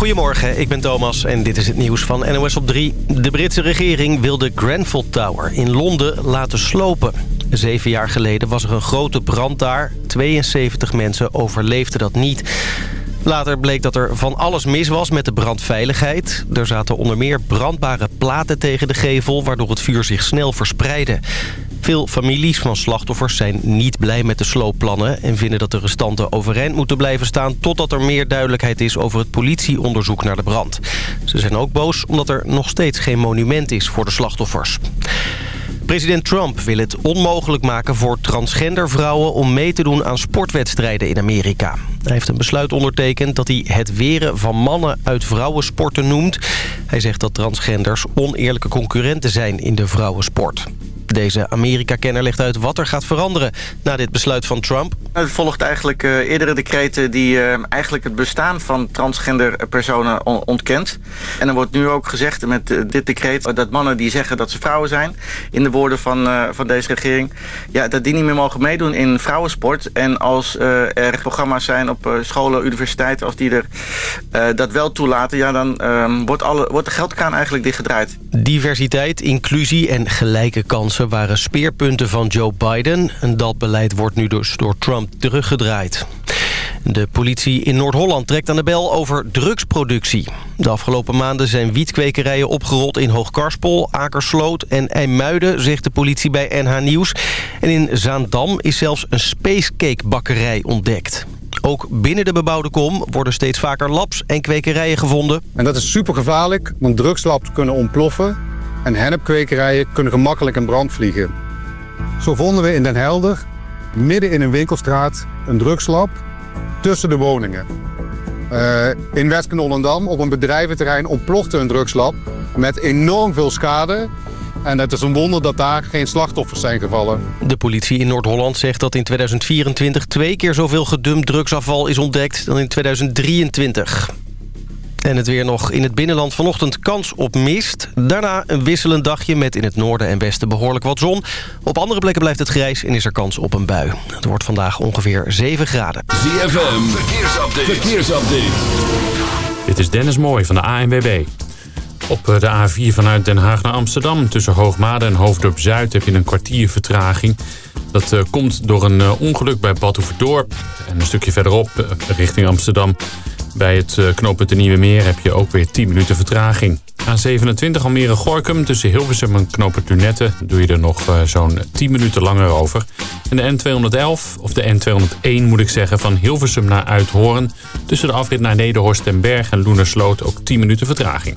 Goedemorgen, ik ben Thomas en dit is het nieuws van NOS op 3. De Britse regering wil de Grenfell Tower in Londen laten slopen. Zeven jaar geleden was er een grote brand daar. 72 mensen overleefden dat niet. Later bleek dat er van alles mis was met de brandveiligheid. Er zaten onder meer brandbare platen tegen de gevel... waardoor het vuur zich snel verspreidde. Veel families van slachtoffers zijn niet blij met de sloopplannen... en vinden dat de restanten overeind moeten blijven staan... totdat er meer duidelijkheid is over het politieonderzoek naar de brand. Ze zijn ook boos omdat er nog steeds geen monument is voor de slachtoffers. President Trump wil het onmogelijk maken voor transgender vrouwen... om mee te doen aan sportwedstrijden in Amerika. Hij heeft een besluit ondertekend dat hij het weren van mannen uit vrouwensporten noemt. Hij zegt dat transgenders oneerlijke concurrenten zijn in de vrouwensport. Deze Amerika-kenner legt uit wat er gaat veranderen na dit besluit van Trump. Het volgt eigenlijk eh, eerdere decreten die eh, eigenlijk het bestaan van transgender personen ontkent. En er wordt nu ook gezegd met eh, dit decreet dat mannen die zeggen dat ze vrouwen zijn... in de woorden van, van deze regering, ja, dat die niet meer mogen meedoen in vrouwensport. En als er programma's zijn op eh, scholen, universiteiten, als die er eh, dat wel toelaten, ja, dan ehm, wordt, alle, wordt de geldkraan eigenlijk dichtgedraaid. Diversiteit, inclusie en gelijke kansen waren speerpunten van Joe Biden. En dat beleid wordt nu dus door Trump teruggedraaid. De politie in Noord-Holland trekt aan de bel over drugsproductie. De afgelopen maanden zijn wietkwekerijen opgerold in Hoogkarspol, Akersloot en IJmuiden, zegt de politie bij NH Nieuws. En in Zaandam is zelfs een spacecakebakkerij ontdekt. Ook binnen de bebouwde kom worden steeds vaker labs en kwekerijen gevonden. En dat is super gevaarlijk, want drugslabs kunnen ontploffen... en hennepkwekerijen kunnen gemakkelijk in brand vliegen. Zo vonden we in Den Helder, midden in een winkelstraat, een drugslab tussen de woningen. Eh, in west op een bedrijventerrein, ontplofte een drugslab met enorm veel schade. En het is een wonder dat daar geen slachtoffers zijn gevallen. De politie in Noord-Holland zegt dat in 2024 twee keer zoveel gedumpt drugsafval is ontdekt dan in 2023. En het weer nog in het binnenland vanochtend kans op mist. Daarna een wisselend dagje met in het noorden en westen behoorlijk wat zon. Op andere plekken blijft het grijs en is er kans op een bui. Het wordt vandaag ongeveer 7 graden. ZFM, verkeersupdate. verkeersupdate. Dit is Dennis Mooij van de ANWB. Op de A4 vanuit Den Haag naar Amsterdam. Tussen Hoogmade en Hoofddorp Zuid heb je een kwartier vertraging. Dat eh, komt door een eh, ongeluk bij Badhoevedorp. En een stukje verderop, eh, richting Amsterdam... Bij het knooppunt de Nieuwe Meer heb je ook weer 10 minuten vertraging. A27 Almere-Gorkum tussen Hilversum en knooppunt Lunette... doe je er nog zo'n 10 minuten langer over. En de N211, of de N201 moet ik zeggen, van Hilversum naar Uithoorn... tussen de afrit naar Nederhorst en Berg en Loenersloot ook 10 minuten vertraging.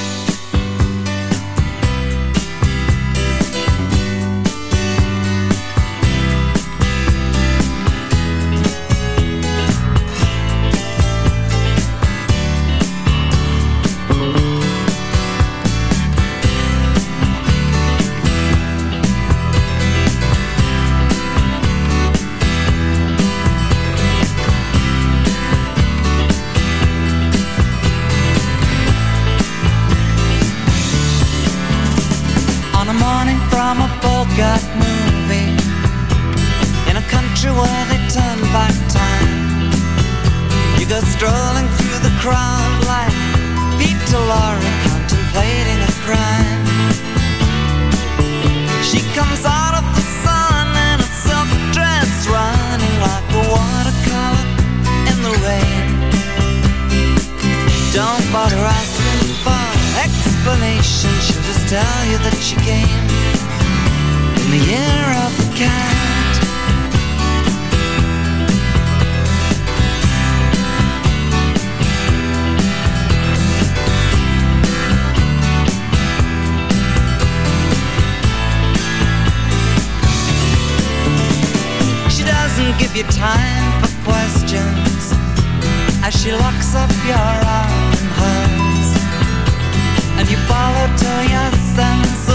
got moving in a country where they turn back time. You go strolling through the crowd like Peter Lorre contemplating a crime. She comes out of the sun in a silk dress, running like a watercolor in the rain. Don't bother asking for explanation, she'll just tell you that she came the year of the cat She doesn't give you time for questions As she locks up your arm in hers And you follow till your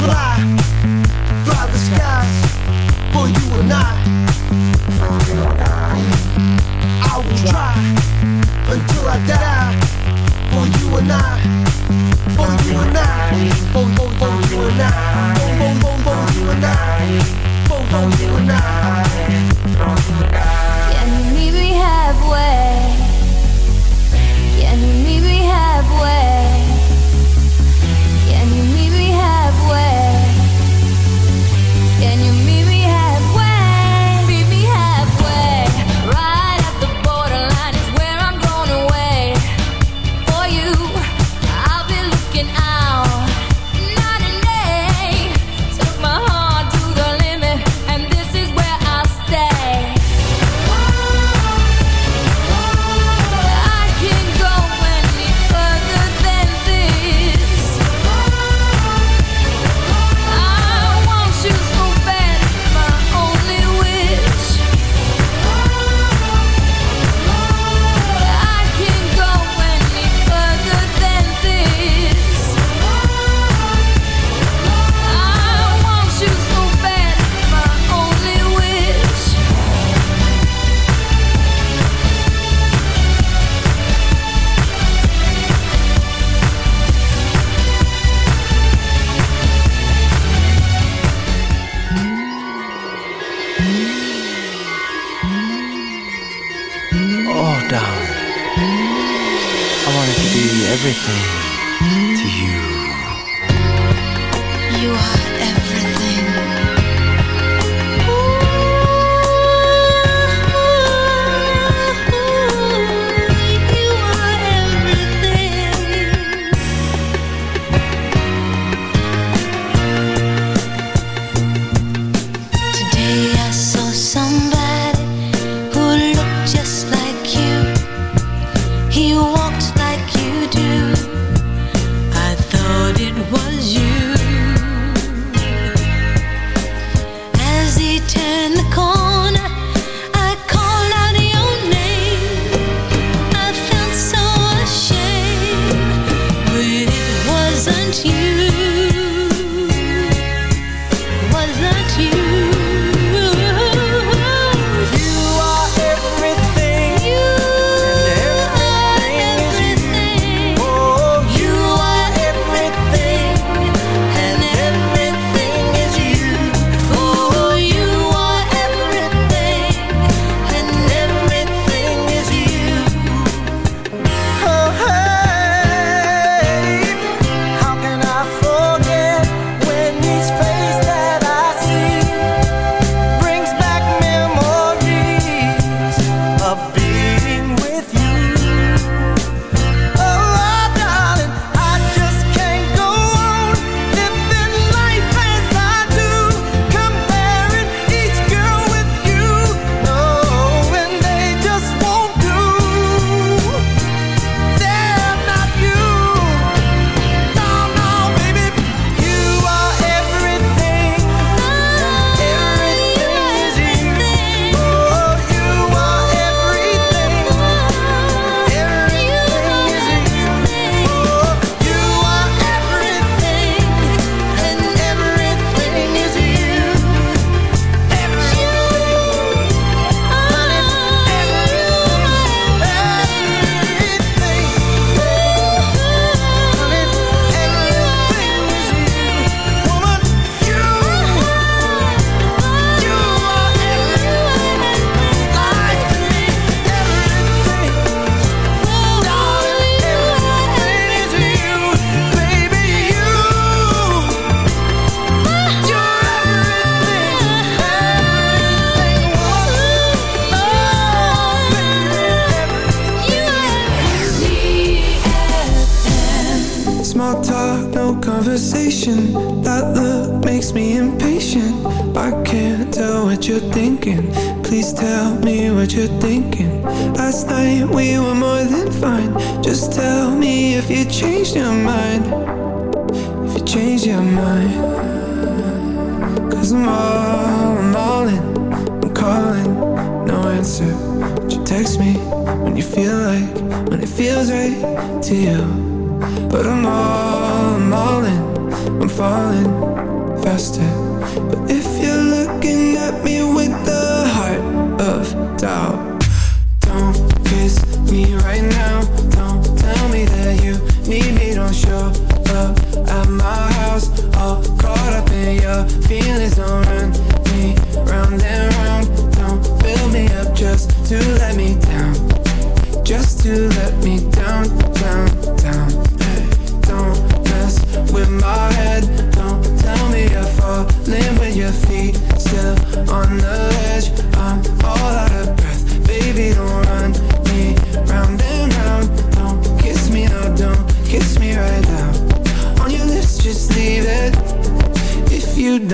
fly, fly the skies for you and I. I will try until I die for you and I, for you and I, for, for you and I, for, for you and I, for, you and I. Can you meet me halfway?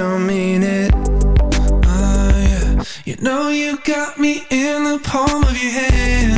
don't mean it oh, yeah. You know you got me in the palm of your hand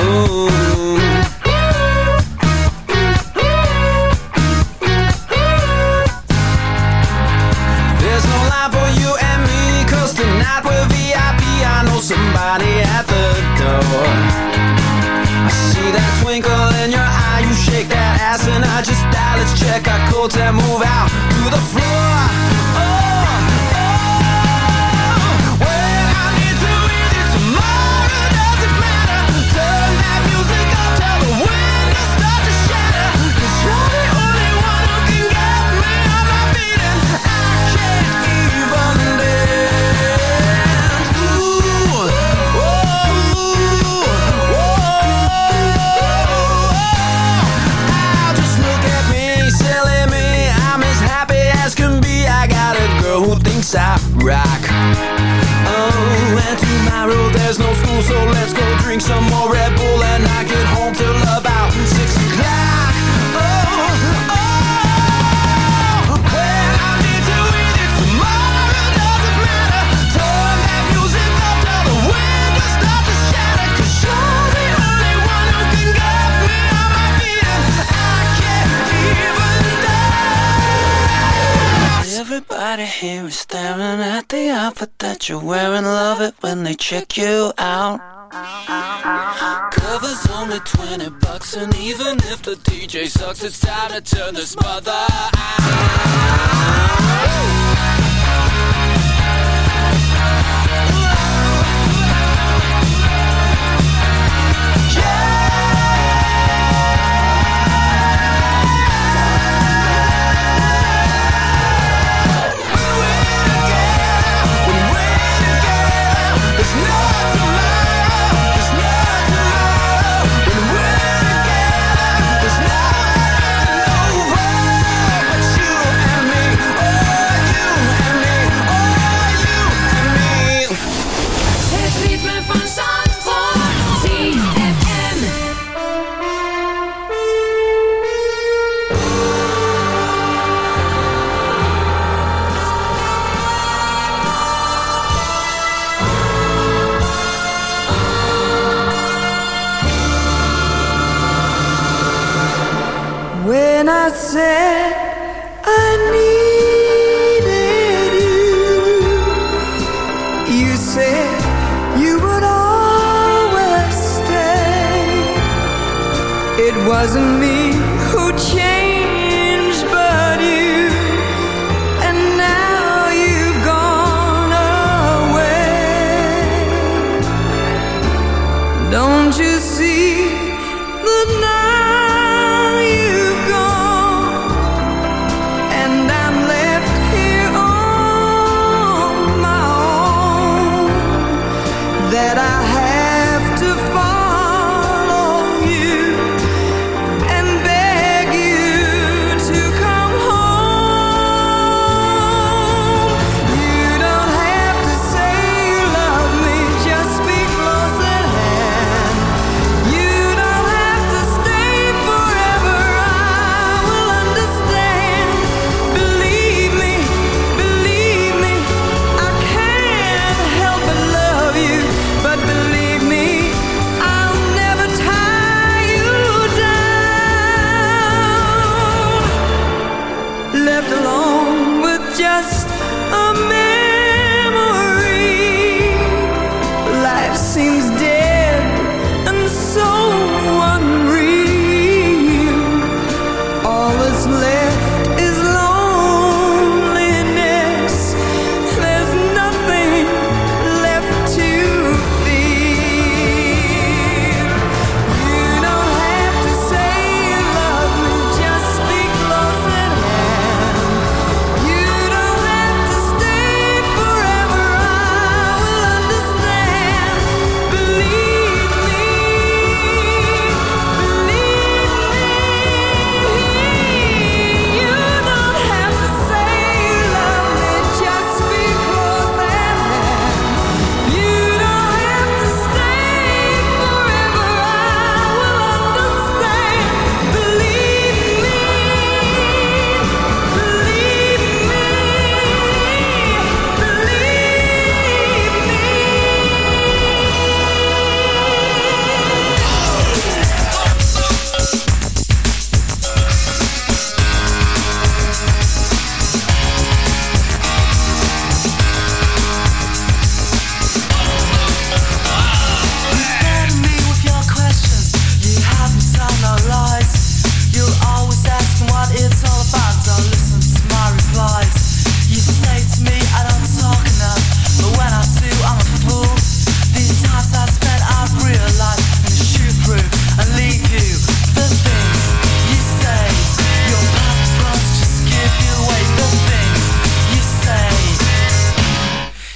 oh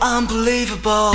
unbelievable.